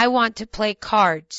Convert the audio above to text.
I want to play cards.